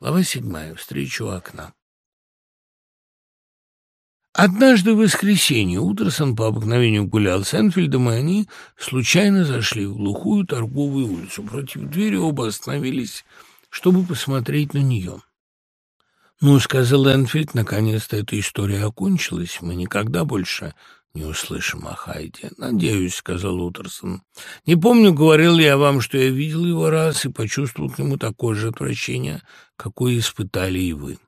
Лавасик мою встречу окна. Однажды в воскресенье Утерсон по обыкновению гулял с Энфильдом, и они случайно зашли в глухую торговую улицу. Против двери оба остановились, чтобы посмотреть на нее. «Ну, — сказал Энфильд, — наконец-то эта история окончилась. Мы никогда больше не услышим, Ахайте. Надеюсь, — сказал Утерсон. Не помню, говорил ли я вам, что я видел его раз и почувствовал к нему такое же отвращение, какое испытали и вы.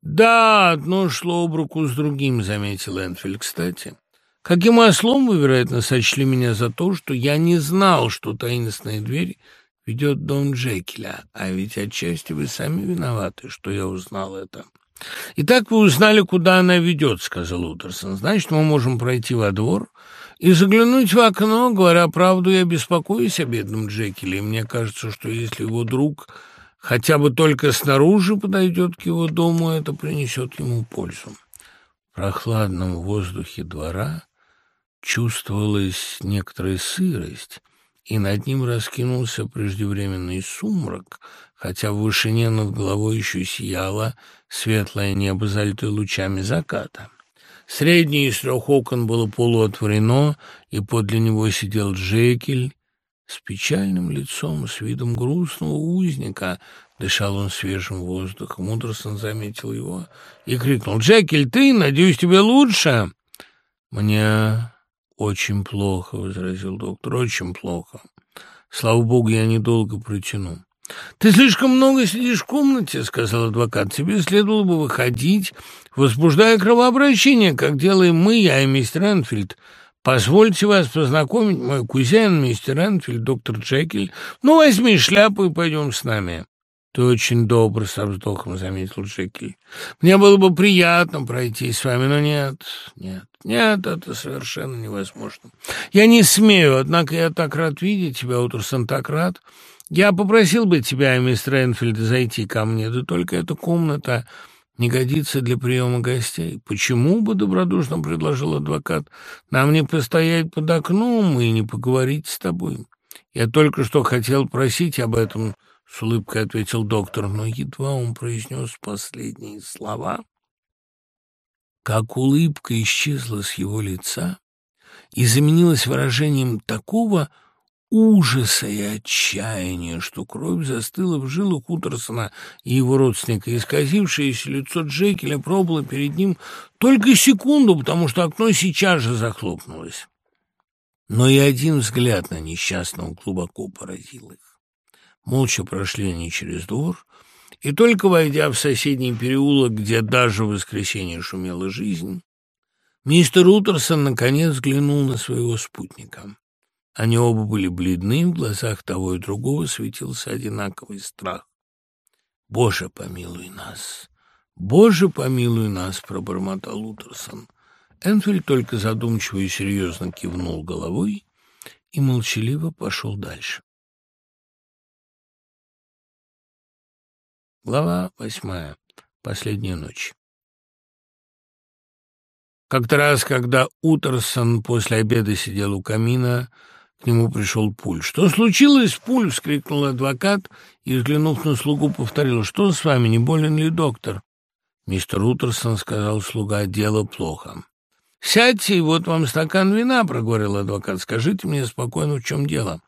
Да, одно шло об руку с другим, — заметил Энфель, кстати. Каким ослом вы, вероятно, сочли меня за то, что я не знал, что таинственная дверь ведет Дон Джекеля, а ведь отчасти вы сами виноваты, что я узнал это. — Итак, вы узнали, куда она ведет, сказал Утерсон. Значит, мы можем пройти во двор и заглянуть в окно. Говоря правду, я беспокоюсь о бедном Джекеле, и мне кажется, что если его друг хотя бы только снаружи подойдет к его дому, это принесет ему пользу. В прохладном воздухе двора чувствовалась некоторая сырость, и над ним раскинулся преждевременный сумрак, хотя в вышине над головой еще сияло светлое небо, залитое лучами заката. Средний из трех окон было полуотворено, и подле него сидел Джекель с печальным лицом, с видом грустного узника. Дышал он свежим воздухом. Мудрсон заметил его и крикнул, «Джекель, ты, надеюсь, тебе лучше?» «Мне очень плохо», — возразил доктор, — «очень плохо. Слава богу, я недолго протяну». Ты слишком много сидишь в комнате, — сказал адвокат. Тебе следовало бы выходить, возбуждая кровообращение, как делаем мы, я и мистер Энфильд. Позвольте вас познакомить, мой кузен, мистер Энфильд, доктор Джекель. Ну, возьми шляпу и пойдем с нами. Ты очень добр, — со вздохом заметил Джекель. Мне было бы приятно пройтись с вами, но нет, нет. Нет, это совершенно невозможно. Я не смею, однако я так рад видеть тебя, Утерсон, так рад. Я попросил бы тебя, мистер Энфильд, зайти ко мне, да только эта комната не годится для приема гостей. Почему бы, добродушно предложил адвокат, нам не постоять под окном и не поговорить с тобой? Я только что хотел просить об этом, с улыбкой ответил доктор, но едва он произнес последние слова, как улыбка исчезла с его лица и заменилась выражением такого, ужаса и отчаяния, что кровь застыла в жилах Утерсона и его родственника. Исказившееся лицо Джекеля пробыло перед ним только секунду, потому что окно сейчас же захлопнулось. Но и один взгляд на несчастного глубоко поразил их. Молча прошли они через двор, и только войдя в соседний переулок, где даже в воскресенье шумела жизнь, мистер Утерсон наконец взглянул на своего спутника. Они оба были бледны, в глазах того и другого светился одинаковый страх. «Боже, помилуй нас! Боже, помилуй нас!» — пробормотал Утерсон. Энфиль только задумчиво и серьезно кивнул головой и молчаливо пошел дальше. Глава восьмая. Последняя ночь. Как-то раз, когда Утерсон после обеда сидел у камина, к нему пришел Пуль. «Что случилось, Пуль?» — вскрикнул адвокат и, взглянув на слугу, повторил. «Что с вами, не болен ли доктор?» Мистер Утерсон сказал слуга, «Дело плохо». «Сядьте, и вот вам стакан вина», — проговорил адвокат. «Скажите мне спокойно, в чем дело».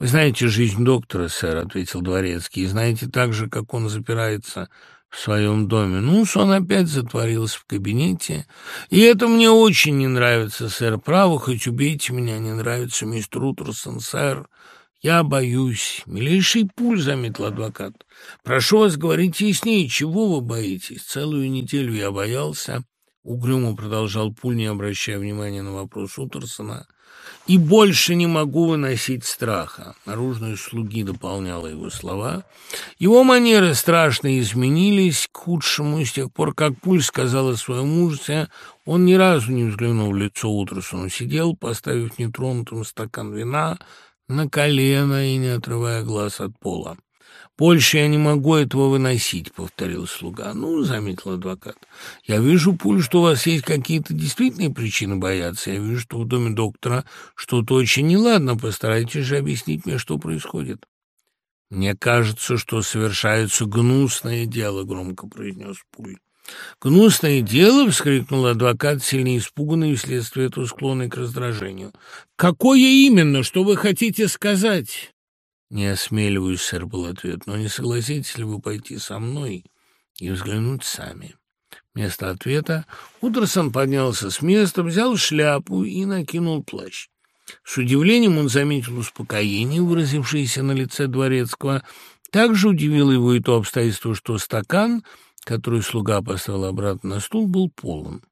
«Вы знаете жизнь доктора, сэр», — ответил дворецкий, «и знаете так же, как он запирается в своем доме. Ну, сон опять затворился в кабинете. И это мне очень не нравится, сэр. Право, хоть убейте меня, не нравится мистер Утерсон, сэр. Я боюсь. Милейший пуль, заметил адвокат. Прошу вас, говорить яснее, чего вы боитесь? Целую неделю я боялся. Угрюмо продолжал пуль, не обращая внимания на вопрос Утерсона и больше не могу выносить страха. Наружные слуги дополняла его слова. Его манеры страшно изменились к худшему с тех пор, как Пуль сказала своему мужце, он ни разу не взглянул в лицо Утрусону, сидел, поставив нетронутым стакан вина на колено и не отрывая глаз от пола. Больше я не могу этого выносить, повторил слуга. Ну, заметил адвокат. Я вижу, пуль, что у вас есть какие-то действительные причины бояться. Я вижу, что в доме доктора что-то очень неладно. Постарайтесь же объяснить мне, что происходит. Мне кажется, что совершается гнусное дело, громко произнес пуль. «Гнусное дело!» — вскрикнул адвокат, сильно испуганный вследствие этого склонный к раздражению. «Какое именно? Что вы хотите сказать?» Не осмеливаюсь, сэр, был ответ, но не согласитесь ли вы пойти со мной и взглянуть сами? Вместо ответа Утерсон поднялся с места, взял шляпу и накинул плащ. С удивлением он заметил успокоение, выразившееся на лице дворецкого. Также удивило его и то обстоятельство, что стакан, который слуга поставил обратно на стул, был полон.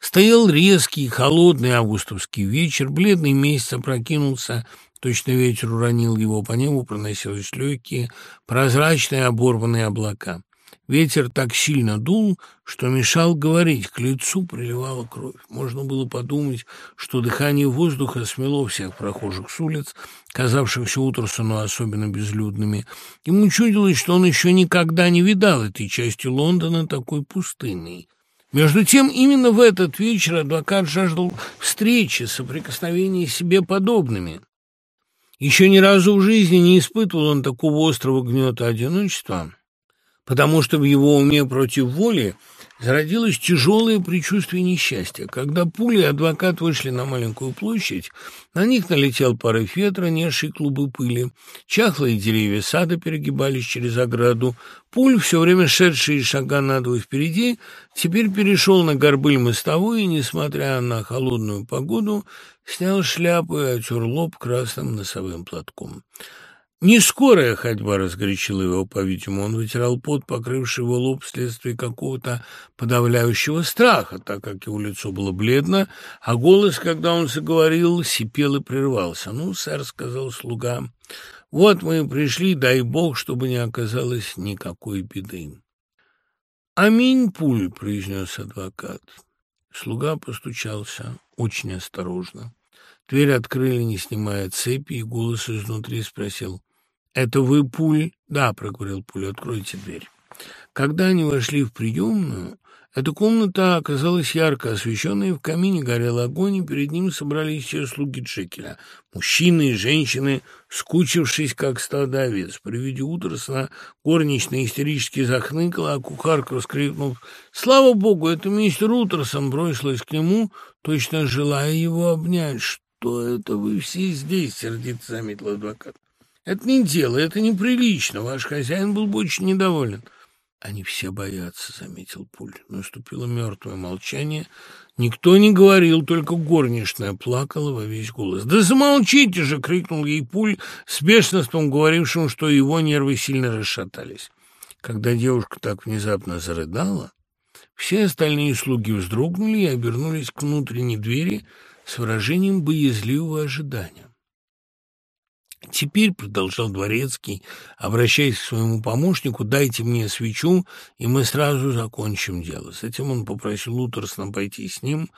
Стоял резкий, холодный августовский вечер, бледный месяц опрокинулся Точно ветер уронил его, по небу проносились легкие, прозрачные оборванные облака. Ветер так сильно дул, что мешал говорить, к лицу приливала кровь. Можно было подумать, что дыхание воздуха смело всех прохожих с улиц, казавшихся Утерсону особенно безлюдными. Ему чудилось, что он еще никогда не видал этой части Лондона такой пустынной. Между тем, именно в этот вечер адвокат жаждал встречи, соприкосновения с себе подобными. Еще ни разу в жизни не испытывал он такого острого гнета. Одиночества, потому что в его уме против воли – Зародилось тяжелое предчувствие несчастья. Когда пули и адвокат вышли на маленькую площадь, на них налетел порыв ветра, несший клубы пыли. Чахлые деревья сада перегибались через ограду. Пуль, все время шедший шага на два впереди, теперь перешел на горбыль мостовой и, несмотря на холодную погоду, снял шляпу и отер лоб красным носовым платком. Не скоро я ходьба, — разгорячил его по-видимому. Он вытирал пот, покрывший его лоб вследствие какого-то подавляющего страха, так как его лицо было бледно, а голос, когда он заговорил, сипел и прервался. — Ну, сэр, — сказал слуга, — вот мы и пришли, дай бог, чтобы не оказалось никакой беды. — Аминь, пуль, — произнес адвокат. Слуга постучался очень осторожно. Дверь открыли, не снимая цепи, и голос изнутри спросил, это вы пуль? Да, прокурил пуль, откройте дверь. Когда они вошли в приемную, эта комната оказалась ярко освещенной, в камине горел огонь, и перед ним собрались все слуги Джекеля. Мужчины и женщины, скучившись, как стадо овец. При виде утросна горничная истерически захныкала, а кухарка, вскрикнув «Слава богу, это мистер Утерсон!» бросилась к нему, точно желая его обнять. «Что это вы все здесь?» — сердито заметил адвокат. Это не дело, это неприлично. Ваш хозяин был бы очень недоволен. Они все боятся, заметил Пуль. Наступило мертвое молчание. Никто не говорил, только горничная плакала во весь голос. «Да замолчите же!» — крикнул ей Пуль, с бешенством говорившим, что его нервы сильно расшатались. Когда девушка так внезапно зарыдала, все остальные слуги вздрогнули и обернулись к внутренней двери с выражением боязливого ожидания. Теперь, — продолжал Дворецкий, обращаясь к своему помощнику, — дайте мне свечу, и мы сразу закончим дело. Затем он попросил Утерсона пойти с ним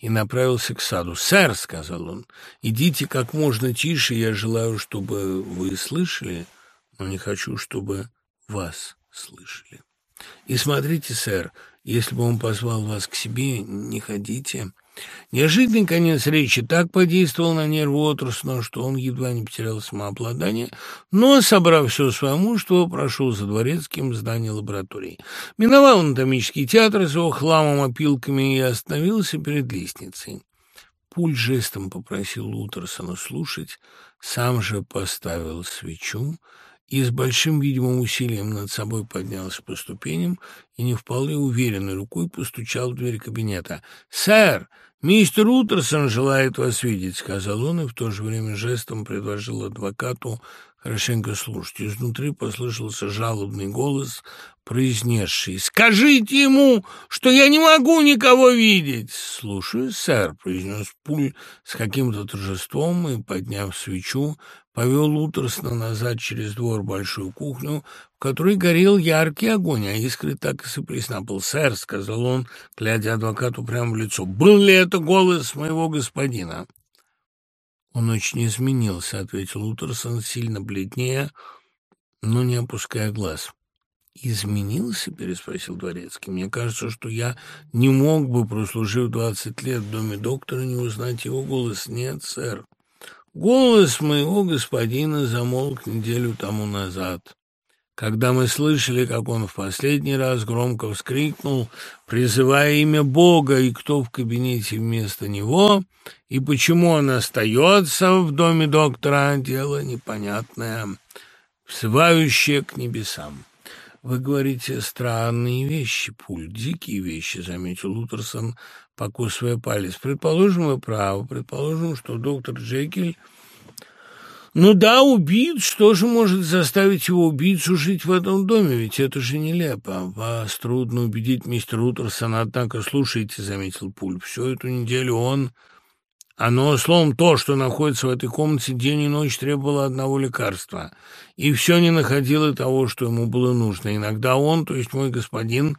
и направился к саду. «Сэр», — сказал он, — «идите как можно тише, я желаю, чтобы вы слышали, но не хочу, чтобы вас слышали. И смотрите, сэр, если бы он позвал вас к себе, не ходите Неожиданно речи так подействовал на нервы отрасло, что он едва не потерял самообладание, но, собрав все свое мужество, прошел за дворецким здание лаборатории. Миновал анатомический театр с его хламом, опилками и остановился перед лестницей. Пуль жестом попросил Лутерсона слушать, сам же поставил свечу, и с большим, видимым усилием над собой поднялся по ступеням и не вполне уверенно рукой постучал в дверь кабинета. «Сэр, мистер Утерсон желает вас видеть», — сказал он и в то же время жестом предложил адвокату Хорошенько слушайте, изнутри послышался жалобный голос, произнесший «Скажите ему, что я не могу никого видеть!» «Слушаю, сэр», — произнес Пуль с каким-то торжеством и, подняв свечу, повел утросно назад через двор большую кухню, в которой горел яркий огонь, а искры так и сыпались на пол. «Сэр», — сказал он, глядя адвокату прямо в лицо, — «был ли это голос моего господина?» Он очень изменился, — ответил Утерсон, сильно бледнее, но не опуская глаз. «Изменился?» — переспросил Дворецкий. «Мне кажется, что я не мог бы, прослужив двадцать лет в доме доктора, не узнать его голос. Нет, сэр. Голос моего господина замолк неделю тому назад. Когда мы слышали, как он в последний раз громко вскрикнул, призывая имя Бога и кто в кабинете вместо него, и почему он остается в доме доктора, дело непонятное, всывающее к небесам. «Вы говорите странные вещи, пуль, дикие вещи», — заметил Лутерсон, покусывая палец. «Предположим, вы правы. Предположим, что доктор Джекель...» Ну да, убит, что же может заставить его убийцу жить в этом доме? Ведь это же нелепо. Вас трудно убедить, мистер Утерсон, однако, слушайте, — заметил Пульп, — всю эту неделю он оно, словом, то, что находится в этой комнате день и ночь, требовало одного лекарства. И все не находило того, что ему было нужно. Иногда он, то есть мой господин,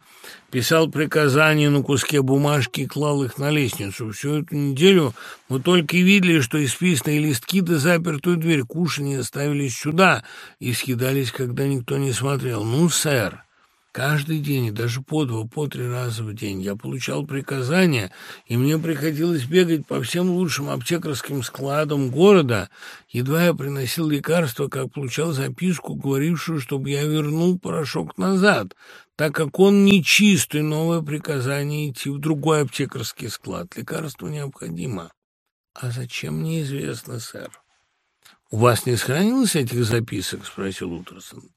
писал приказания на куске бумажки и клал их на лестницу. Всю эту неделю мы только и видели, что исписанные листки да запертую дверь кушанье ставились сюда и съедались, когда никто не смотрел. «Ну, сэр!» Каждый день, и даже по два, по три раза в день я получал приказания, и мне приходилось бегать по всем лучшим аптекарским складам города. Едва я приносил лекарство, как получал записку, говорившую, чтобы я вернул порошок назад, так как он нечистый, новое приказание идти в другой аптекарский склад. Лекарство необходимо. А зачем, неизвестно, сэр. «У вас не сохранилось этих записок?» — спросил Утерсон.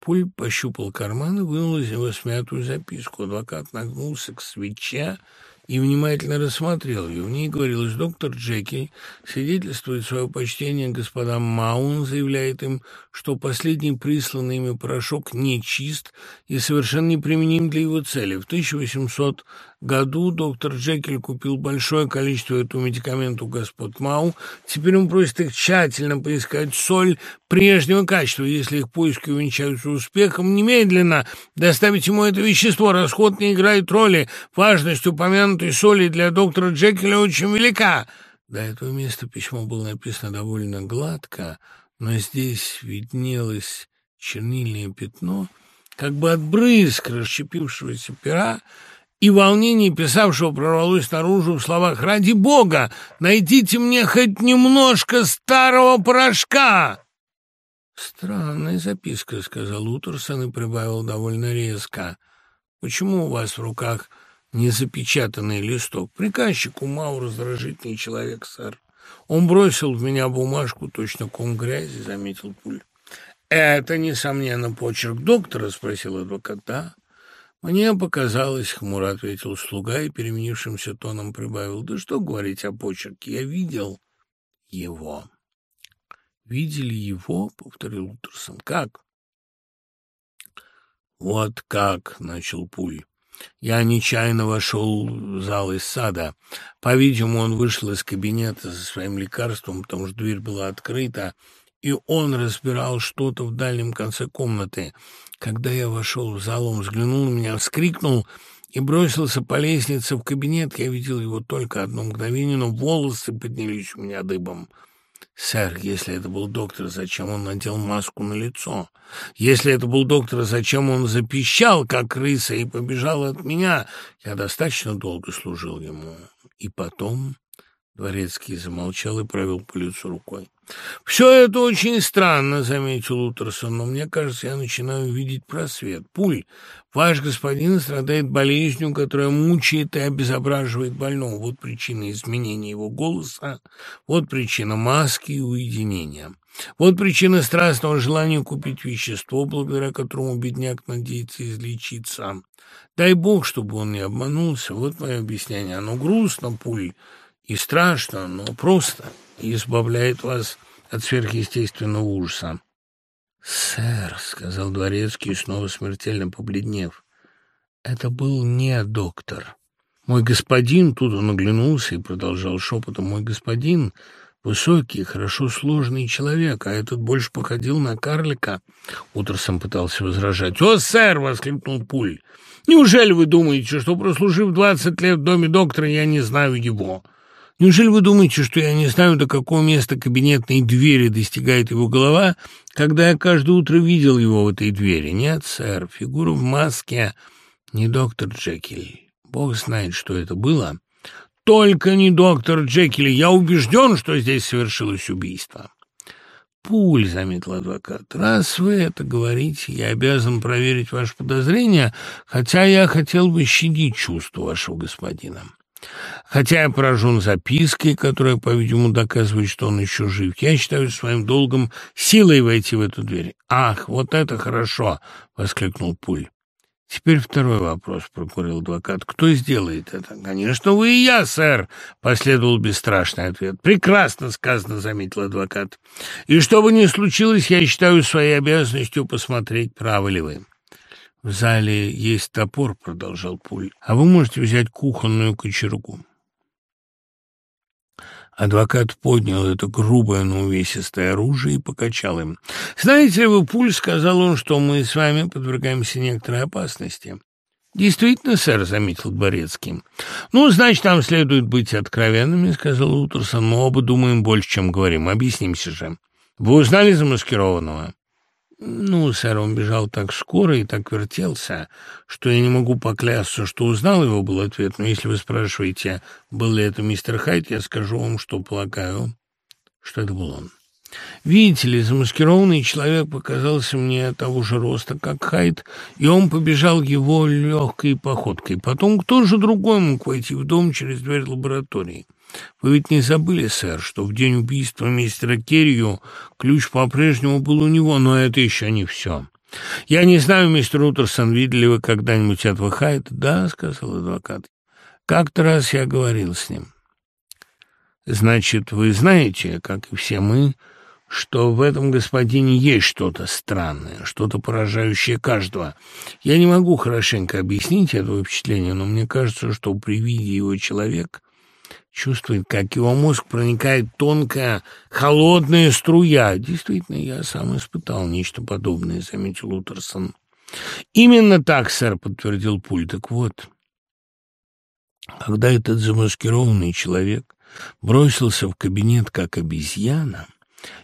Пуль пощупал карман, и вынул из него смятую записку. Адвокат нагнулся к свече и внимательно рассмотрел ее. В ней говорилось, доктор Джеки свидетельствует свое почтение господам Маун, заявляет им, что последний присланный ими порошок нечист и совершенно неприменим для его цели. В 1800 году доктор Джекель купил большое количество этого медикамента у господ Мау. Теперь он просит их тщательно поискать соль прежнего качества. Если их поиски увенчаются успехом, немедленно доставить ему это вещество. Расход не играет роли. Важность упомянутой соли для доктора Джекеля очень велика. До этого места письмо было написано довольно гладко, но здесь виднелось чернильное пятно, как бы от брызг расщепившегося пера, и волнение писавшего прорвалось наружу в словах «Ради Бога, найдите мне хоть немножко старого порошка!» «Странная записка», — сказал Утерсон и прибавил довольно резко. «Почему у вас в руках незапечатанный листок? Приказчик ума раздражительный человек, сэр. Он бросил в меня бумажку, точно ком грязи, заметил пуль. «Э, «Это, несомненно, почерк доктора?» — спросил адвокат. «Да». «Мне показалось», — хмуро ответил слуга и переменившимся тоном прибавил. «Да что говорить о почерке? Я видел его». «Видели его?» — повторил Утерсон. «Как?» «Вот как», — начал пуль. Я нечаянно вошел в зал из сада. По-видимому, он вышел из кабинета со своим лекарством, потому что дверь была открыта, и он разбирал что-то в дальнем конце комнаты. Когда я вошел в зал, он взглянул на меня, вскрикнул и бросился по лестнице в кабинет. Я видел его только одно мгновение, но волосы поднялись у меня дыбом. Сэр, если это был доктор, зачем он надел маску на лицо? Если это был доктор, зачем он запищал, как крыса, и побежал от меня? Я достаточно долго служил ему. И потом... Дворецкий замолчал и провел по лицу рукой. Все это очень странно, заметил Утерсон, но мне кажется, я начинаю видеть просвет. Пуль, ваш господин страдает болезнью, которая мучает и обезображивает больного. Вот причина изменения его голоса, вот причина маски и уединения. Вот причина страстного желания купить вещество, благодаря которому бедняк надеется излечиться. Дай бог, чтобы он не обманулся, вот мое объяснение. Оно грустно, пуль, и страшно, но просто избавляет вас от сверхъестественного ужаса. «Сэр», — сказал дворецкий, снова смертельно побледнев, — «это был не доктор. Мой господин...» — тут он оглянулся и продолжал шепотом. «Мой господин Высокий, хорошо сложный человек, а этот больше походил на карлика. Утерсон пытался возражать. «О, сэр!» — воскликнул Пуль. «Неужели вы думаете, что, прослужив двадцать лет в доме доктора, я не знаю его? Неужели вы думаете, что я не знаю, до какого места кабинетной двери достигает его голова, когда я каждое утро видел его в этой двери? Нет, сэр, фигура в маске не доктор Джекиль. Бог знает, что это было. Только не доктор Джекиль. Я убежден, что здесь совершилось убийство. Пуль, — заметил адвокат, — раз вы это говорите, я обязан проверить ваше подозрение, хотя я хотел бы щадить чувства вашего господина. Хотя я поражен запиской, которую, по-видимому, доказывает, что он еще жив. Я считаю своим долгом силой войти в эту дверь. «Ах, вот это хорошо!» — воскликнул Пуль. «Теперь второй вопрос», — прокурил адвокат. «Кто сделает это?» «Конечно, вы и я, сэр», — последовал бесстрашный ответ. «Прекрасно сказано», — заметил адвокат. «И что бы ни случилось, я считаю своей обязанностью посмотреть, правы ли вы». В зале есть топор, — продолжал Пуль, — а вы можете взять кухонную кочергу. Адвокат поднял это грубое, но увесистое оружие и покачал им. «Знаете ли вы, Пуль, — сказал он, — что мы с вами подвергаемся некоторой опасности». «Действительно, сэр», — заметил Борецкий. «Ну, значит, нам следует быть откровенными», — сказал Утерсон. «Мы оба думаем больше, чем говорим. Объяснимся же. Вы узнали замаскированного?» Ну, сэр, он бежал так скоро и так вертелся, что я не могу поклясться, что узнал его, был ответ. Но если вы спрашиваете, был ли это мистер Хайт, я скажу вам, что полагаю, что это был он. Видите ли, замаскированный человек показался мне того же роста, как Хайт, и он побежал его легкой походкой. Потом кто же другой мог войти в дом через дверь лаборатории? Вы ведь не забыли, сэр, что в день убийства мистера Керрию ключ по-прежнему был у него, но это еще не все. Я не знаю, мистер Утерсон, видели вы когда-нибудь этого Хайта? Да, сказал адвокат. Как-то раз я говорил с ним. Значит, вы знаете, как и все мы, что в этом господине есть что-то странное, что-то поражающее каждого. Я не могу хорошенько объяснить этого впечатления, но мне кажется, что при виде его человек чувствует, как его мозг проникает тонкая, холодная струя. Действительно, я сам испытал нечто подобное, заметил Утерсон. Именно так, сэр, подтвердил Пуль. Так вот, когда этот замаскированный человек бросился в кабинет как обезьяна,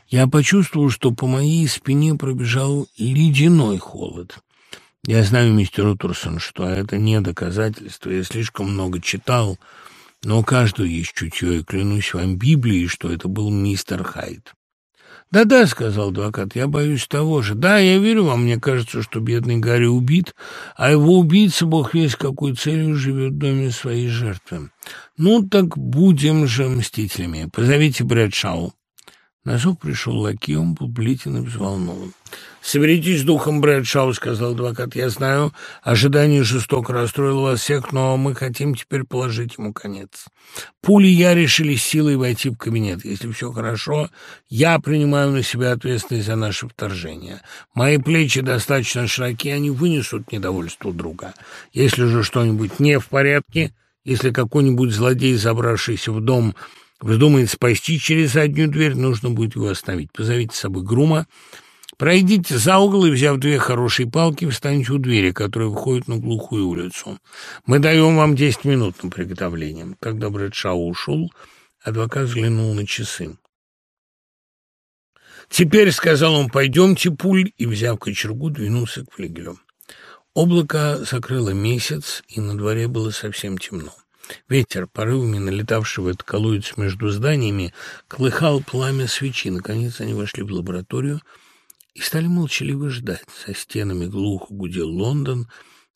я почувствовал, что по моей спине пробежал ледяной холод. Я знаю, мистер Утерсон, что это не доказательство. Я слишком много читал, но у каждого есть чутье, и клянусь вам Библией, что это был мистер Хайд. «Да-да», — сказал адвокат, — «я боюсь того же. Да, я верю вам, мне кажется, что бедный Гарри убит, а его убийца, бог весь какой целью, живет в доме своей жертвы. Ну так будем же мстителями. Позовите Брэдшау». Назов пришел лакион был бледен и взволнован. «Соберитесь духом, Брэд Шаус», — сказал адвокат. «Я знаю, ожидание жестоко расстроило вас всех, но мы хотим теперь положить ему конец. Пули я решили силой войти в кабинет. Если все хорошо, я принимаю на себя ответственность за наше вторжение. Мои плечи достаточно широки, они вынесут недовольство друга. Если же что-нибудь не в порядке, если какой-нибудь злодей, забравшийся в дом, Вздумает спасти через заднюю дверь, нужно будет его остановить. Позовите с собой грума, пройдите за угол и, взяв две хорошие палки, встаньте у двери, которая выходит на глухую улицу. Мы даем вам 10 минут на приготовление. Когда Брэдшау ушел, адвокат взглянул на часы. «Теперь», — сказал он, — «пойдемте, пуль», и, взяв кочергу, двинулся к флигелю. Облако закрыло месяц, и на дворе было совсем темно. Ветер порывами налетавшего колодец между зданиями колыхал пламя свечи. Наконец они вошли в лабораторию и стали молчаливо ждать. Со стенами глухо гудел Лондон,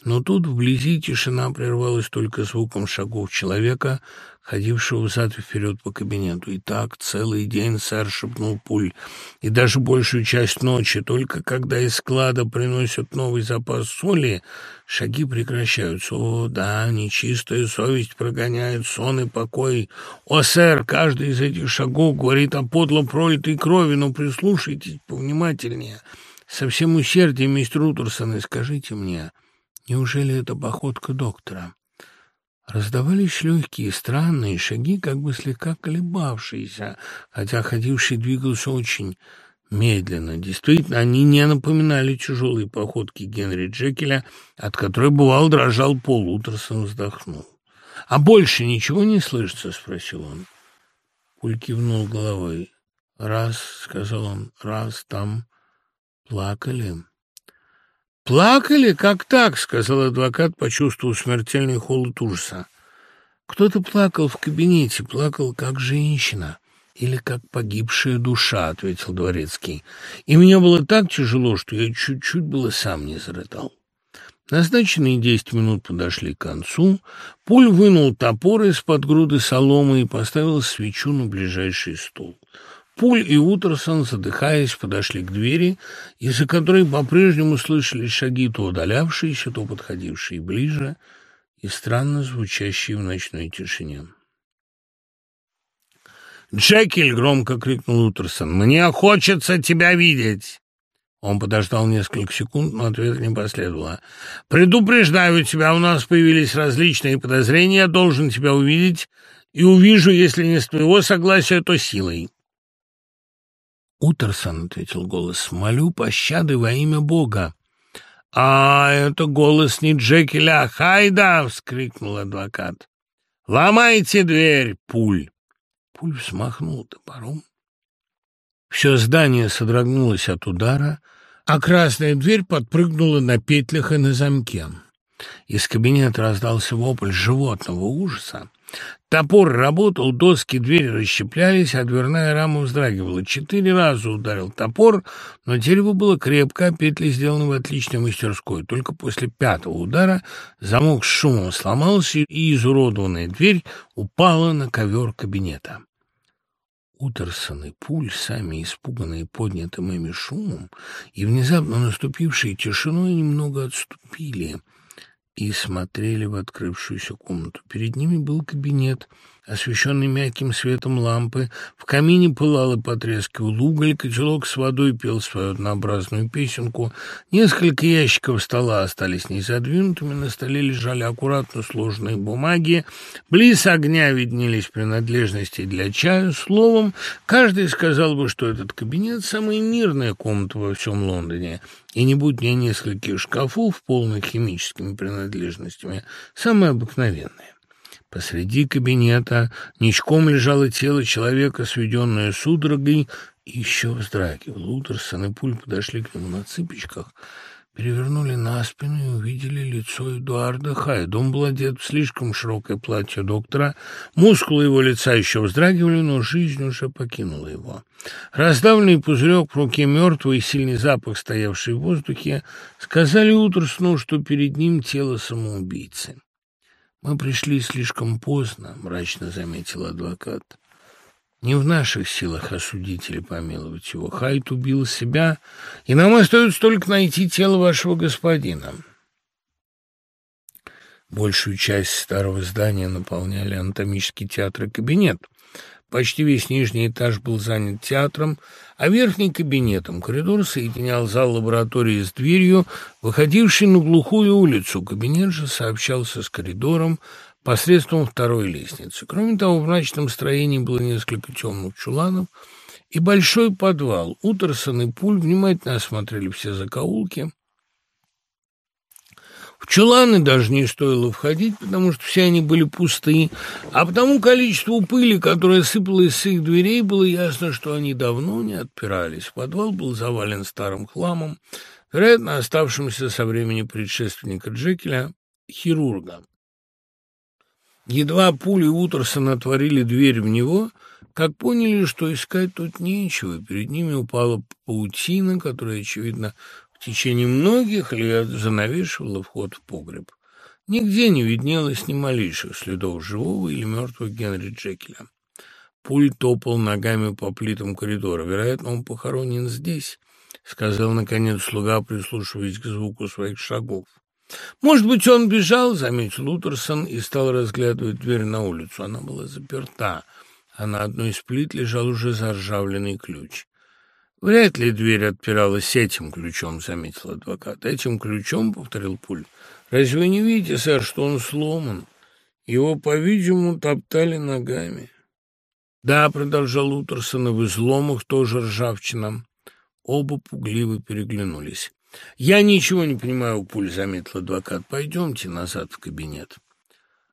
но тут вблизи тишина прервалась только звуком шагов человека, ходившего взад и вперед по кабинету, и так целый день сэр шепнул пуль, и даже большую часть ночи, только когда из склада приносят новый запас соли, шаги прекращаются. О, да, нечистая совесть прогоняет сон и покой. О, сэр, каждый из этих шагов говорит о подло пролитой крови, но прислушайтесь повнимательнее. Со всем усердием, мистер Утерсон, и скажите мне, неужели это походка доктора?» Раздавались легкие, странные шаги, как бы слегка колебавшиеся, хотя ходивший двигался очень медленно. Действительно, они не напоминали тяжелые походки Генри Джекеля, от которой, бывал, дрожал пол. Утерсон вздохнул. — А больше ничего не слышится? — спросил он. Пуль кивнул головой. — Раз, — сказал он, — раз там плакали. Плакали, как так, — сказал адвокат, почувствовав смертельный холод ужаса. Кто-то плакал в кабинете, плакал как женщина или как погибшая душа, — ответил дворецкий. И мне было так тяжело, что я чуть-чуть было сам не зарыдал. Назначенные десять минут подошли к концу. Поль вынул топор из-под груды соломы и поставил свечу на ближайший стол пуль и Утерсон, задыхаясь, подошли к двери, из-за которой по-прежнему слышали шаги, то удалявшиеся, то подходившие ближе и странно звучащие в ночной тишине. Джекель — громко крикнул Утерсон. «Мне хочется тебя видеть!» Он подождал несколько секунд, но ответа не последовало. «Предупреждаю тебя, у нас появились различные подозрения, я должен тебя увидеть, и увижу, если не с твоего согласия, то силой. Утерсон, — ответил голос, — молю пощады во имя Бога. — А это голос не Джекеля а Хайда! — вскрикнул адвокат. — Ломайте дверь, пуль! Пуль взмахнул топором. Все здание содрогнулось от удара, а красная дверь подпрыгнула на петлях и на замке. Из кабинета раздался вопль животного ужаса. Топор работал, доски, двери расщеплялись, а дверная рама вздрагивала. Четыре раза ударил топор, но дерево было крепко, петли сделаны в отличной мастерской. Только после пятого удара замок с шумом сломался, и изуродованная дверь упала на ковер кабинета. Утерсон и Пуль, сами испуганные поднятым ими шумом и внезапно наступившей тишиной, немного отступили — и смотрели в открывшуюся комнату. Перед ними был кабинет, освещенный мягким светом лампы, в камине пылало потрескивал уголь, котелок с водой пел свою однообразную песенку. Несколько ящиков стола остались незадвинутыми, на столе лежали аккуратно сложенные бумаги, близ огня виднелись принадлежности для чаю. Словом, каждый сказал бы, что этот кабинет – самая мирная комната во всем Лондоне, и не будь мне нескольких шкафов, полных химическими принадлежностями, самая обыкновенная. Посреди кабинета, ничком лежало тело человека, сведенное судорогой, и еще вздрагивал. Утерсон и Пуль подошли к нему на цыпочках, перевернули на спину и увидели лицо Эдуарда Хайда. Он был одет в слишком широкое платье доктора. Мускулы его лица еще вздрагивали, но жизнь уже покинула его. Раздавленный пузырек в руке мертвый и сильный запах, стоявший в воздухе, сказали Утерсону, что перед ним тело самоубийцы. Мы пришли слишком поздно, — мрачно заметил адвокат. Не в наших силах осудить или помиловать его. Хайт убил себя, и нам остается только найти тело вашего господина. Большую часть старого здания наполняли анатомический театр и кабинет — Почти весь нижний этаж был занят театром, а верхний — кабинетом. Коридор соединял зал лаборатории с дверью, выходившей на глухую улицу. Кабинет же сообщался с коридором посредством второй лестницы. Кроме того, в мрачном строении было несколько темных чуланов и большой подвал. Утерсон и Пуль внимательно осмотрели все закоулки — Челаны даже не стоило входить, потому что все они были пусты, а потому количество пыли, которая сыпалась с их дверей, было ясно, что они давно не отпирались. Подвал был завален старым хламом, вероятно, оставшимся со времени предшественника Джекеля, хирурга. Едва пули Утерсона отворили дверь в него, как поняли, что искать тут нечего, перед ними упала паутина, которая, очевидно, течение многих лет занавешивала вход в погреб. Нигде не виднелось ни малейших следов живого или мертвого Генри Джекеля. Пуль топал ногами по плитам коридора. Вероятно, он похоронен здесь, — сказал, наконец, слуга, прислушиваясь к звуку своих шагов. «Может быть, он бежал», — заметил Лутерсон и стал разглядывать дверь на улицу. Она была заперта, а на одной из плит лежал уже заржавленный ключ. Вряд ли дверь отпиралась этим ключом, заметил адвокат. Этим ключом, повторил Пуль. Разве вы не видите, сэр, что он сломан? Его, по-видимому, топтали ногами. Да, продолжал Утерсон, и в изломах тоже ржавчина. Оба пугливо переглянулись. Я ничего не понимаю, Пуль, заметил адвокат. Пойдемте назад в кабинет.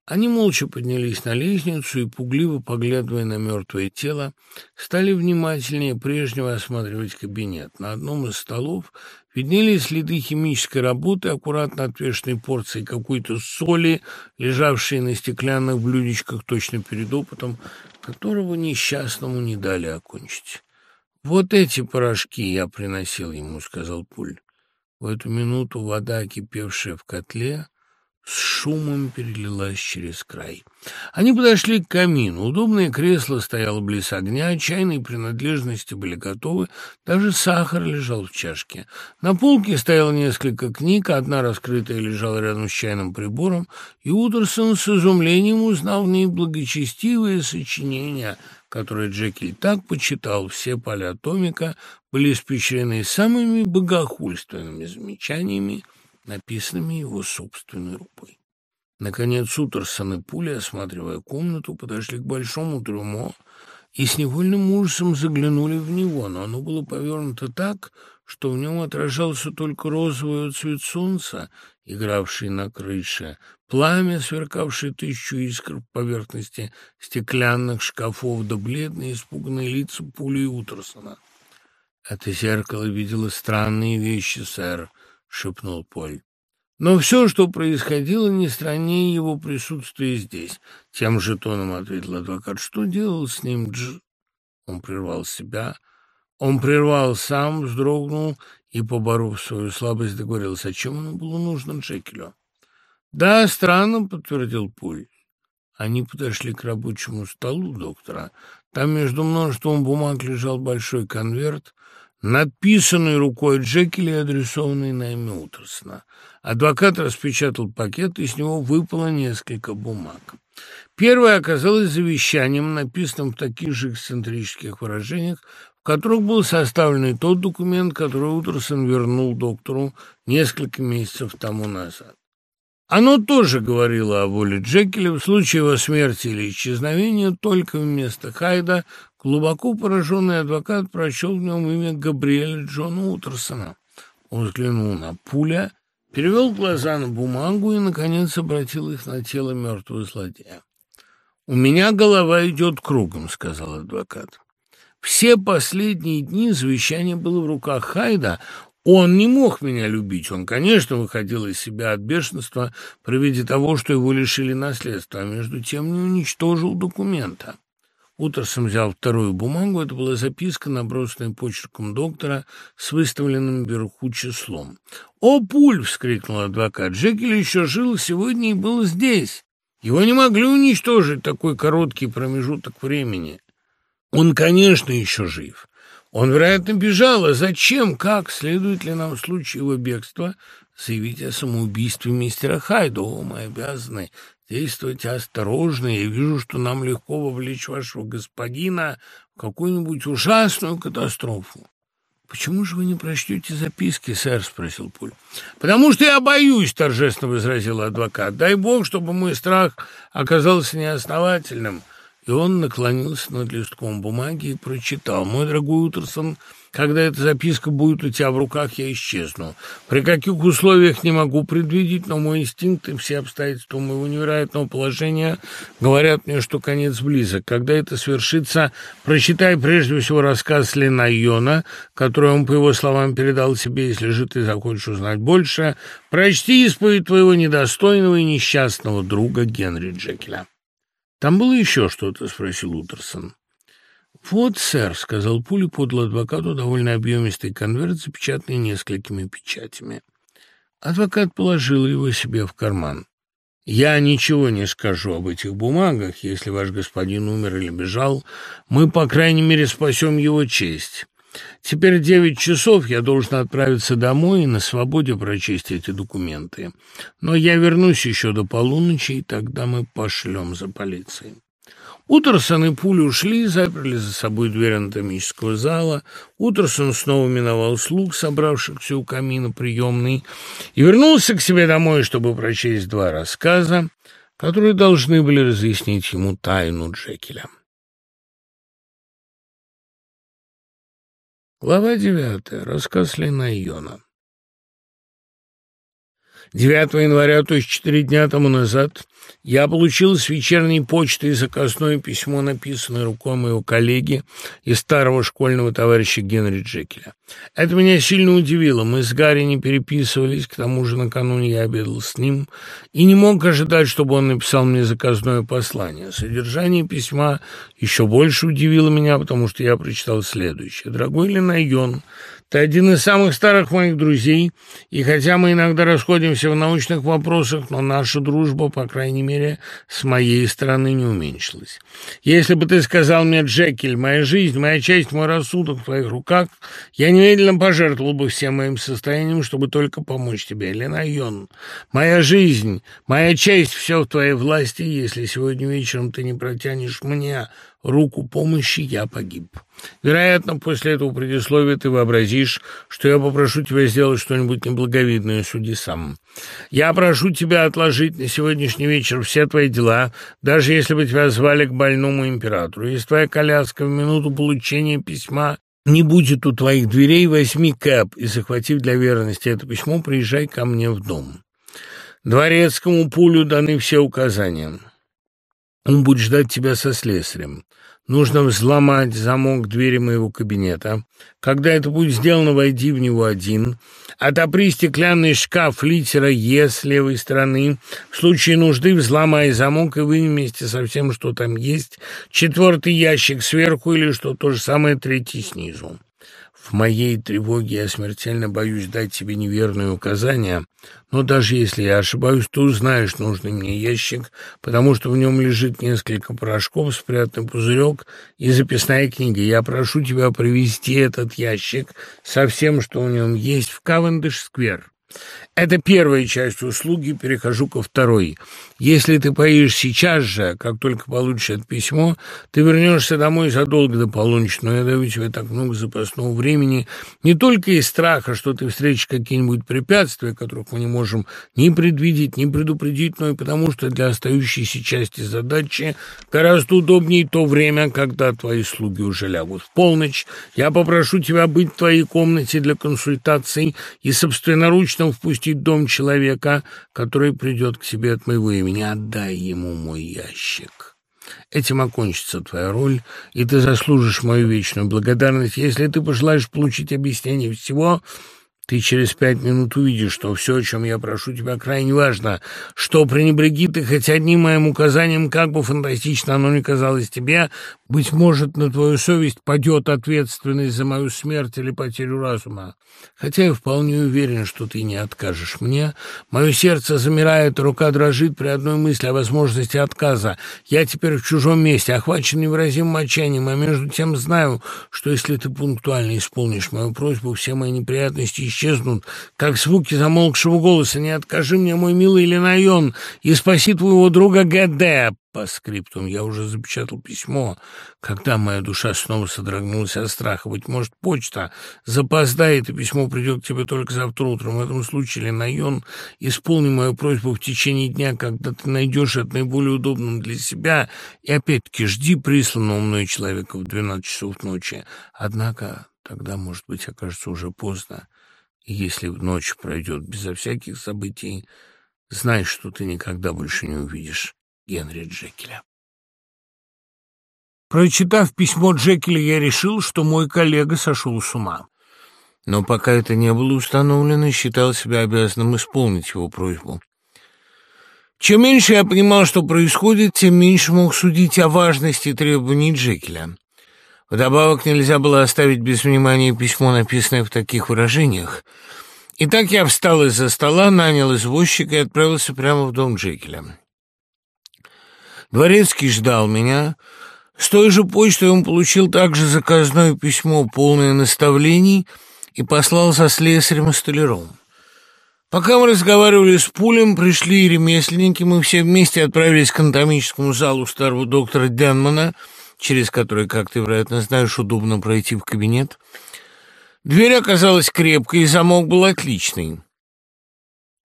Они молча поднялись на лестницу и, пугливо поглядывая на мертвое тело, стали внимательнее прежнего осматривать кабинет. На одном из столов виднелись следы химической работы, аккуратно отвешенной порции какой-то соли, лежавшей на стеклянных блюдечках точно перед опытом, которого несчастному не дали окончить. «Вот эти порошки я приносил ему», — сказал Пуль. В эту минуту вода, кипевшая в котле, — с шумом перелилась через край. Они подошли к камину. Удобное кресло стояло близ огня, чайные принадлежности были готовы, даже сахар лежал в чашке. На полке стояло несколько книг, одна раскрытая лежала рядом с чайным прибором, и Утерсон с изумлением узнал в ней благочестивые сочинения которые Джекиль так почитал, все поля томика были испечрены самыми богохульственными замечаниями – написанными его собственной рукой. Наконец Утерсон и Пули осматривая комнату, подошли к большому трюмо и с невольным ужасом заглянули в него, но оно было повернуто так, что в нем отражался только розовый цвет солнца, игравший на крыше, пламя, сверкавшее тысячу искр в поверхности стеклянных шкафов, да бледные испуганные лица Пули и Утерсона. «Это зеркало видело странные вещи, сэр», шепнул Поль. Но все, что происходило, не страннее его присутствия здесь. Тем же тоном ответил адвокат. Что делал с ним Дж? Он прервал себя. Он прервал сам, вздрогнул и, поборов свою слабость, договорился, "Зачем ему было нужно Джекелю. «Да, странно», — подтвердил Пуль. Они подошли к рабочему столу доктора. Там между множеством бумаг лежал большой конверт, написанный рукой Джекеля и адресованный нами утростно. Адвокат распечатал пакет, и с него выпало несколько бумаг. Первое оказалось завещанием, написанным в таких же эксцентрических выражениях, в которых был составлен тот документ, который Утерсон вернул доктору несколько месяцев тому назад. Оно тоже говорило о воле Джекеля в случае его смерти или исчезновения, только вместо Хайда Глубоко пораженный адвокат прочел в нем имя Габриэля Джона Утерсона. Он взглянул на пуля, перевел глаза на бумагу и, наконец, обратил их на тело мертвого злодея. «У меня голова идет кругом», — сказал адвокат. Все последние дни завещание было в руках Хайда. Он не мог меня любить. Он, конечно, выходил из себя от бешенства при виде того, что его лишили наследства, а между тем не уничтожил документа. Утром взял вторую бумагу, это была записка, набросанная почерком доктора с выставленным вверху числом. «О, пуль!» — вскрикнул адвокат. «Джекель еще жил сегодня и был здесь. Его не могли уничтожить такой короткий промежуток времени. Он, конечно, еще жив. Он, вероятно, бежал. А зачем, как, следует ли нам в случае его бегства заявить о самоубийстве мистера Хайда? О, мы обязаны действовать осторожно. Я вижу, что нам легко вовлечь вашего господина в какую-нибудь ужасную катастрофу. «Почему же вы не прочтете записки, сэр?» — спросил Пуль. «Потому что я боюсь», — торжественно возразил адвокат. «Дай бог, чтобы мой страх оказался неосновательным». И он наклонился над листком бумаги и прочитал. «Мой дорогой Утерсон...» когда эта записка будет у тебя в руках, я исчезну. При каких условиях не могу предвидеть, но мой инстинкт и все обстоятельства моего невероятного положения говорят мне, что конец близок. Когда это свершится, прочитай прежде всего рассказ Лена Йона, который он, по его словам, передал себе, если же ты захочешь узнать больше. Прочти исповедь твоего недостойного и несчастного друга Генри Джекеля. «Там было еще что-то?» — спросил Утерсон. Вот, сэр, сказал пули подал адвокату довольно объемистый конверт запечатанный несколькими печатями адвокат положил его себе в карман я ничего не скажу об этих бумагах если ваш господин умер или бежал мы по крайней мере спасем его честь Теперь девять часов я должен отправиться домой и на свободе прочесть эти документы. Но я вернусь еще до полуночи, и тогда мы пошлем за полицией. Утерсон и пулю ушли заперли за собой дверь анатомического зала. Утерсон снова миновал слуг, собравшихся у камина приемной, и вернулся к себе домой, чтобы прочесть два рассказа, которые должны были разъяснить ему тайну Джекеля. Глава девятая. Рассказ Лена Йона. 9 января 2004 дня тому назад я получил с вечерней почты заказное письмо, написанное рукой моего коллеги и старого школьного товарища Генри Джекеля. Это меня сильно удивило. Мы с Гарри не переписывались, к тому же накануне я обедал с ним и не мог ожидать, чтобы он написал мне заказное послание. Содержание письма еще больше удивило меня, потому что я прочитал следующее. «Дорогой Ленайон, ты один из самых старых моих друзей, и хотя мы иногда расходимся в научных вопросах, но наша дружба, по крайней мере, с моей стороны не уменьшилась. Если бы ты сказал мне, Джекель, моя жизнь, моя часть, мой рассудок в твоих руках, я немедленно пожертвовал бы всем моим состоянием, чтобы только помочь тебе, Лена Йон. Моя жизнь, моя часть, все в твоей власти, если сегодня вечером ты не протянешь мне руку помощи, я погиб». Вероятно, после этого предисловия ты вообразишь, что я попрошу тебя сделать что-нибудь неблаговидное, суди сам. Я прошу тебя отложить на сегодняшний вечер все твои дела, даже если бы тебя звали к больному императору. Если твоя коляска в минуту получения письма не будет у твоих дверей, возьми кэп и, захватив для верности это письмо, приезжай ко мне в дом. Дворецкому пулю даны все указания. Он будет ждать тебя со слесарем нужно взломать замок двери моего кабинета. Когда это будет сделано, войди в него один. Отопри стеклянный шкаф литера «Е» с левой стороны. В случае нужды взломай замок и вынь вместе со всем, что там есть. Четвертый ящик сверху или что то же самое, третий снизу. В моей тревоге я смертельно боюсь дать тебе неверные указания, но даже если я ошибаюсь, то узнаешь нужный мне ящик, потому что в нем лежит несколько порошков, спрятанный пузырек и записная книга. Я прошу тебя привезти этот ящик со всем, что в нем есть, в Кавендиш-сквер. Это первая часть услуги, перехожу ко второй. Если ты поедешь сейчас же, как только получишь это письмо, ты вернешься домой задолго до полуночи, но я даю тебе так много запасного времени, не только из страха, что ты встретишь какие-нибудь препятствия, которых мы не можем ни предвидеть, ни предупредить, но и потому, что для остающейся части задачи гораздо удобнее то время, когда твои слуги уже лягут в полночь. Я попрошу тебя быть в твоей комнате для консультаций и собственноручно впустить в дом человека, который придет к себе от моего имени меня отдай ему мой ящик. Этим окончится твоя роль, и ты заслужишь мою вечную благодарность, если ты пожелаешь получить объяснение всего, ты через пять минут увидишь, что все, о чем я прошу тебя, крайне важно. Что пренебреги ты хоть одним моим указанием, как бы фантастично оно ни казалось тебе, быть может, на твою совесть падет ответственность за мою смерть или потерю разума. Хотя я вполне уверен, что ты не откажешь мне. Мое сердце замирает, рука дрожит при одной мысли о возможности отказа. Я теперь в чужом месте, охвачен невыразимым отчаянием, а между тем знаю, что если ты пунктуально исполнишь мою просьбу, все мои неприятности исчезнут, как звуки замолкшего голоса, не откажи мне, мой милый Ленайон, и спаси твоего друга ГД по скриптум я уже запечатал письмо, когда моя душа снова содрогнулась от страха. Быть может, почта запоздает, и письмо придет к тебе только завтра утром. В этом случае, Ленайон, исполни мою просьбу в течение дня, когда ты найдешь это наиболее удобным для себя, и опять-таки жди присланного мной человека в 12 часов ночи. Однако тогда, может быть, окажется уже поздно если ночь пройдет безо всяких событий, знай, что ты никогда больше не увидишь Генри Джекеля. Прочитав письмо Джекеля, я решил, что мой коллега сошел с ума. Но пока это не было установлено, считал себя обязанным исполнить его просьбу. Чем меньше я понимал, что происходит, тем меньше мог судить о важности требований Джекеля. Вдобавок нельзя было оставить без внимания письмо, написанное в таких выражениях. И так я встал из-за стола, нанял извозчика и отправился прямо в дом Джекеля. Дворецкий ждал меня. С той же почтой он получил также заказное письмо, полное наставлений, и послал со слесарем и столяром. Пока мы разговаривали с Пулем, пришли ремесленники, мы все вместе отправились к анатомическому залу старого доктора Денмана — через который, как ты, вероятно, знаешь, удобно пройти в кабинет. Дверь оказалась крепкой, и замок был отличный.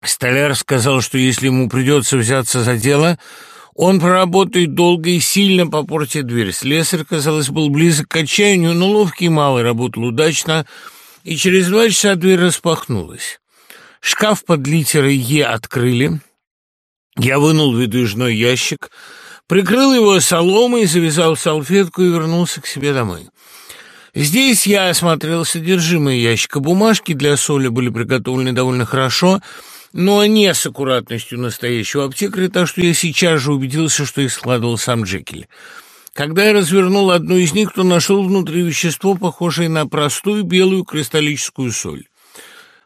Столяр сказал, что если ему придется взяться за дело, он проработает долго и сильно попортит дверь. Слесарь, казалось, был близок к отчаянию, но ловкий малый работал удачно, и через два часа дверь распахнулась. Шкаф под литерой «Е» открыли. Я вынул выдвижной ящик — прикрыл его соломой, завязал салфетку и вернулся к себе домой. Здесь я осмотрел содержимое ящика бумажки, для соли были приготовлены довольно хорошо, но не с аккуратностью настоящего аптекаря, так что я сейчас же убедился, что их складывал сам Джекель. Когда я развернул одну из них, то нашел внутри вещество, похожее на простую белую кристаллическую соль.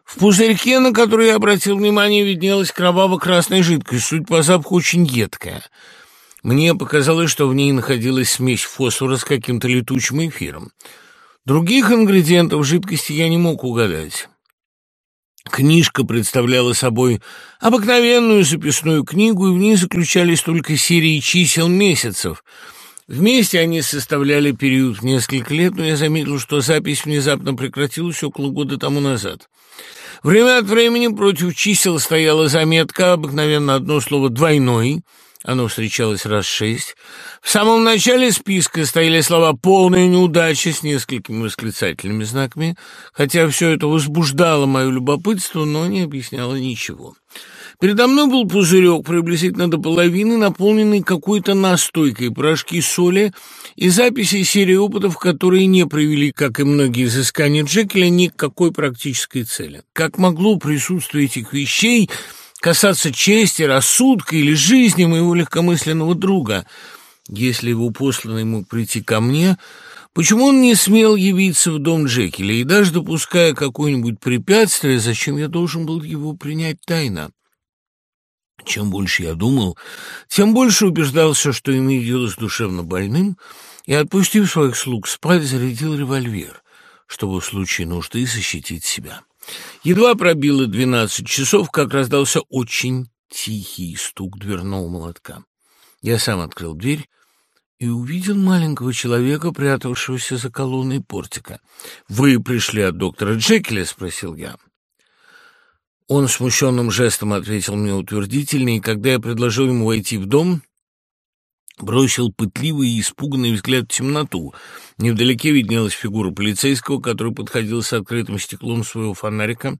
В пузырьке, на который я обратил внимание, виднелась кроваво-красная жидкость, суть по запаху очень едкая — мне показалось, что в ней находилась смесь фосфора с каким-то летучим эфиром. Других ингредиентов жидкости я не мог угадать. Книжка представляла собой обыкновенную записную книгу, и в ней заключались только серии чисел месяцев. Вместе они составляли период в несколько лет, но я заметил, что запись внезапно прекратилась около года тому назад. Время от времени против чисел стояла заметка, обыкновенно одно слово «двойной», оно встречалось раз шесть. В самом начале списка стояли слова «полная неудача» с несколькими восклицательными знаками, хотя все это возбуждало мое любопытство, но не объясняло ничего. Передо мной был пузырек, приблизительно до половины, наполненный какой-то настойкой, порошки соли и записи серии опытов, которые не привели, как и многие изыскания Джекеля, ни к какой практической цели. Как могло присутствие этих вещей касаться чести, рассудка или жизни моего легкомысленного друга. Если его посланный мог прийти ко мне, почему он не смел явиться в дом Джекеля, и даже допуская какое-нибудь препятствие, зачем я должен был его принять тайно? Чем больше я думал, тем больше убеждался, что имею дело с душевно больным, и, отпустив своих слуг спать, зарядил револьвер, чтобы в случае нужды защитить себя. Едва пробило двенадцать часов, как раздался очень тихий стук дверного молотка. Я сам открыл дверь и увидел маленького человека, прятавшегося за колонной портика. «Вы пришли от доктора Джекеля?» — спросил я. Он смущенным жестом ответил мне утвердительно, и когда я предложил ему войти в дом, бросил пытливый и испуганный взгляд в темноту. Невдалеке виднелась фигура полицейского, который подходил с открытым стеклом своего фонарика.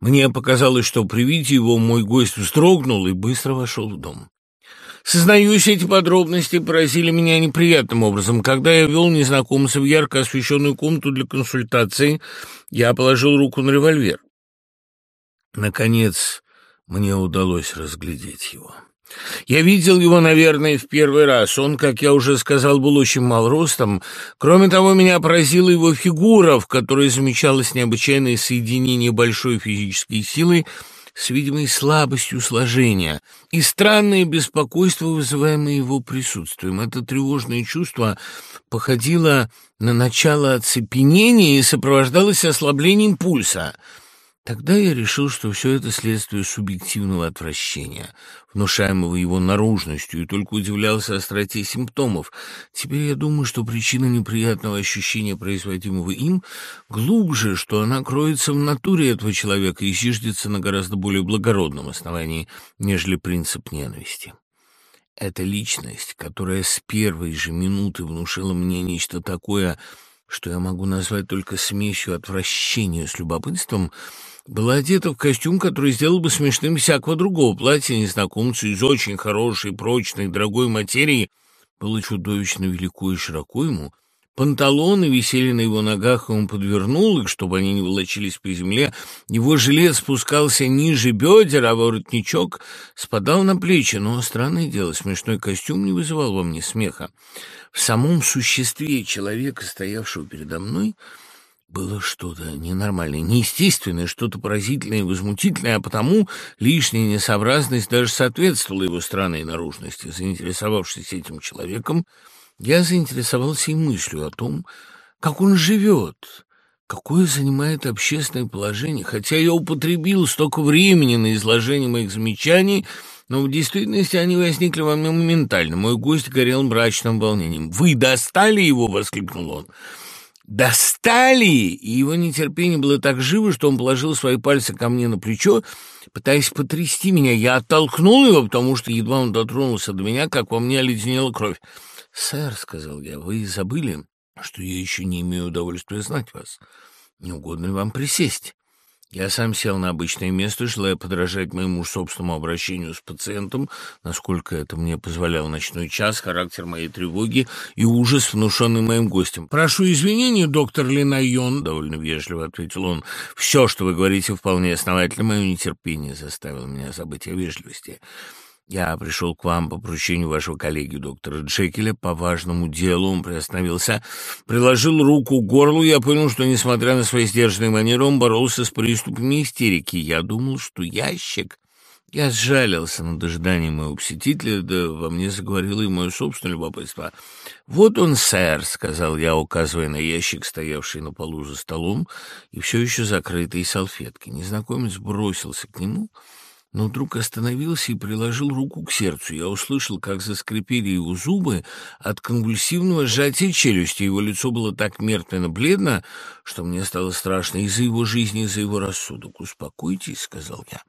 Мне показалось, что при виде его мой гость вздрогнул и быстро вошел в дом. Сознаюсь, эти подробности поразили меня неприятным образом. Когда я вел незнакомца в ярко освещенную комнату для консультации, я положил руку на револьвер. Наконец, мне удалось разглядеть его. Я видел его, наверное, в первый раз. Он, как я уже сказал, был очень мал ростом. Кроме того, меня поразила его фигура, в которой замечалось необычайное соединение большой физической силы с видимой слабостью сложения и странное беспокойство, вызываемое его присутствием. Это тревожное чувство походило на начало оцепенения и сопровождалось ослаблением пульса – Тогда я решил, что все это следствие субъективного отвращения, внушаемого его наружностью, и только удивлялся остроте симптомов. Теперь я думаю, что причина неприятного ощущения, производимого им, глубже, что она кроется в натуре этого человека и зиждется на гораздо более благородном основании, нежели принцип ненависти. Эта личность, которая с первой же минуты внушила мне нечто такое, что я могу назвать только смесью отвращения с любопытством — была одета в костюм, который сделал бы смешным всякого другого платья незнакомца из очень хорошей, прочной, дорогой материи, было чудовищно велико и широко ему. Панталоны висели на его ногах, и он подвернул их, чтобы они не волочились по земле. Его жилет спускался ниже бедер, а воротничок спадал на плечи. Но, странное дело, смешной костюм не вызывал во мне смеха. В самом существе человека, стоявшего передо мной, было что-то ненормальное, неестественное, что-то поразительное и возмутительное, а потому лишняя несообразность даже соответствовала его странной наружности. Заинтересовавшись этим человеком, я заинтересовался и мыслью о том, как он живет, какое занимает общественное положение. Хотя я употребил столько времени на изложение моих замечаний, но в действительности они возникли во мне моментально. Мой гость горел мрачным волнением. «Вы достали его!» — воскликнул он достали, и его нетерпение было так живо, что он положил свои пальцы ко мне на плечо, пытаясь потрясти меня. Я оттолкнул его, потому что едва он дотронулся до меня, как во мне оледенела кровь. «Сэр», — сказал я, — «вы забыли, что я еще не имею удовольствия знать вас. Не угодно ли вам присесть?» Я сам сел на обычное место, желая подражать моему собственному обращению с пациентом, насколько это мне позволял ночной час, характер моей тревоги и ужас, внушенный моим гостем. «Прошу извинения, доктор Линайон», — довольно вежливо ответил он. «Все, что вы говорите, вполне основательно. Мое нетерпение заставило меня забыть о вежливости». Я пришел к вам по поручению вашего коллеги, доктора Джекеля, по важному делу. Он приостановился, приложил руку к горлу. Я понял, что, несмотря на свои сдержанные манеры, он боролся с приступами истерики. Я думал, что ящик... Я сжалился над ожиданием моего посетителя, да во мне заговорило и мое собственное любопытство. «Вот он, сэр», — сказал я, указывая на ящик, стоявший на полу за столом, и все еще закрытые салфетки. Незнакомец бросился к нему но вдруг остановился и приложил руку к сердцу. Я услышал, как заскрипели его зубы от конвульсивного сжатия челюсти. Его лицо было так мертвенно бледно, что мне стало страшно и за его жизнь, и за его рассудок. «Успокойтесь», — сказал я.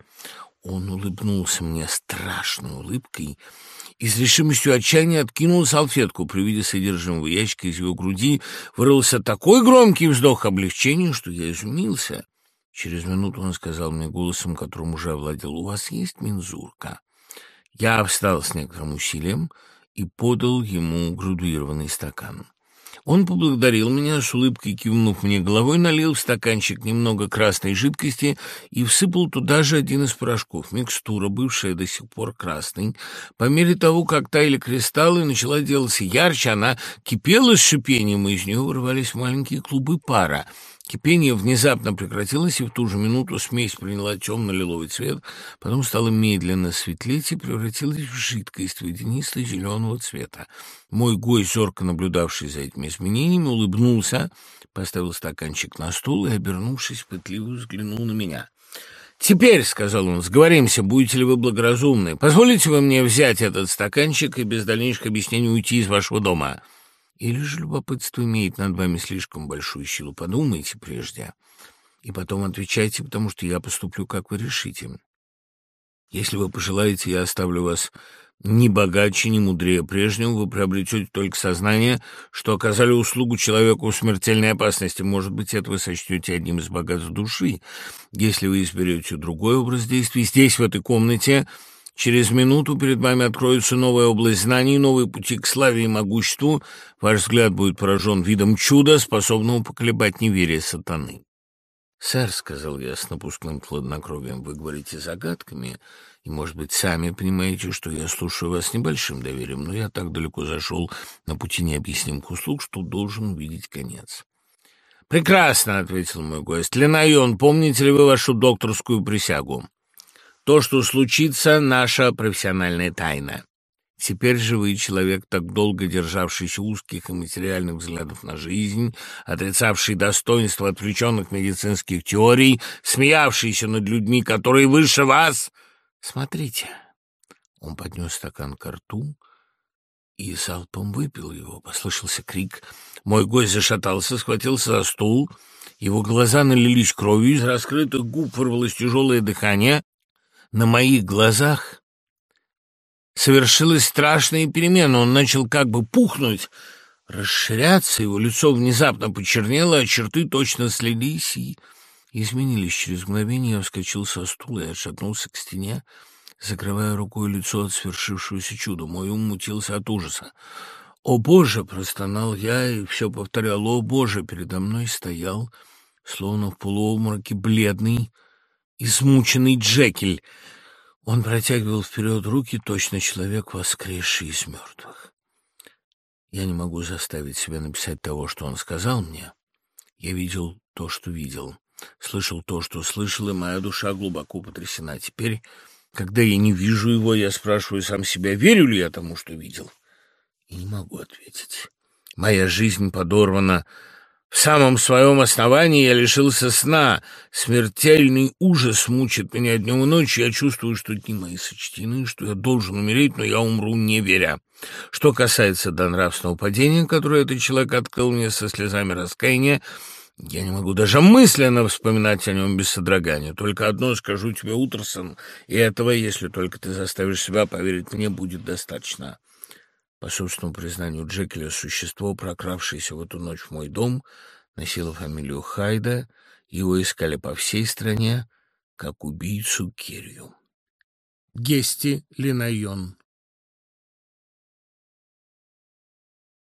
Он улыбнулся мне страшной улыбкой и с решимостью отчаяния откинул салфетку. При виде содержимого ящика из его груди вырвался такой громкий вздох облегчения, что я изумился. Через минуту он сказал мне голосом, которым уже овладел, «У вас есть мензурка?» Я встал с некоторым усилием и подал ему градуированный стакан. Он поблагодарил меня, с улыбкой кивнув мне головой, налил в стаканчик немного красной жидкости и всыпал туда же один из порошков, микстура, бывшая до сих пор красной. По мере того, как таяли кристаллы, начала делаться ярче, она кипела с шипением, и из нее вырывались маленькие клубы пара — Кипение внезапно прекратилось, и в ту же минуту смесь приняла темно-лиловый цвет, потом стала медленно светлеть и превратилась в жидкость водянисто-зеленого цвета. Мой гость, зорко наблюдавший за этими изменениями, улыбнулся, поставил стаканчик на стол и, обернувшись, пытливо взглянул на меня. «Теперь», — сказал он, — «сговоримся, будете ли вы благоразумны. Позволите вы мне взять этот стаканчик и без дальнейших объяснений уйти из вашего дома?» Или же любопытство имеет над вами слишком большую силу? Подумайте прежде. И потом отвечайте, потому что я поступлю, как вы решите. Если вы пожелаете, я оставлю вас не богаче, не мудрее прежнего. Вы приобретете только сознание, что оказали услугу человеку в смертельной опасности. Может быть, это вы сочтете одним из богатств души. Если вы изберете другой образ действий, здесь, в этой комнате, Через минуту перед вами откроется новое область знаний, новые пути к славе и могуществу. Ваш взгляд будет поражен видом чуда, способного поколебать неверие сатаны. «Сэр», — сказал я с напускным плоднокровием, — «вы говорите загадками, и, может быть, сами понимаете, что я слушаю вас с небольшим доверием, но я так далеко зашел на пути необъяснимых услуг, что должен увидеть конец». «Прекрасно», — ответил мой гость. «Ленайон, помните ли вы вашу докторскую присягу?» То, что случится, — наша профессиональная тайна. Теперь живой человек, так долго державшийся узких и материальных взглядов на жизнь, отрицавший достоинство отвлеченных медицинских теорий, смеявшийся над людьми, которые выше вас... Смотрите. Он поднес стакан к рту и залпом выпил его. Послышался крик. Мой гость зашатался, схватился за стул. Его глаза налились кровью, из раскрытых губ вырвалось тяжелое дыхание на моих глазах совершилась страшная перемена. Он начал как бы пухнуть, расширяться, его лицо внезапно почернело, а черты точно слились и изменились. Через мгновение я вскочил со стула и отшатнулся к стене, закрывая рукой лицо от свершившегося чуда. Мой ум мутился от ужаса. «О, Боже!» — простонал я и все повторял. «О, Боже!» — передо мной стоял, словно в полуобмороке, бледный, измученный Джекель. Он протягивал вперед руки, точно человек, воскресший из мертвых. Я не могу заставить себя написать того, что он сказал мне. Я видел то, что видел, слышал то, что слышал, и моя душа глубоко потрясена. Теперь, когда я не вижу его, я спрашиваю сам себя, верю ли я тому, что видел, и не могу ответить. Моя жизнь подорвана в самом своем основании я лишился сна. Смертельный ужас мучит меня днем и ночью. Я чувствую, что дни мои сочтены, что я должен умереть, но я умру не веря. Что касается до нравственного падения, которое этот человек открыл мне со слезами раскаяния, я не могу даже мысленно вспоминать о нем без содрогания. Только одно скажу тебе, Утерсон, и этого, если только ты заставишь себя поверить мне, будет достаточно. По собственному признанию Джекеля, существо, прокравшееся в эту ночь в мой дом, носило фамилию Хайда, его искали по всей стране, как убийцу Кирью. Гести Линайон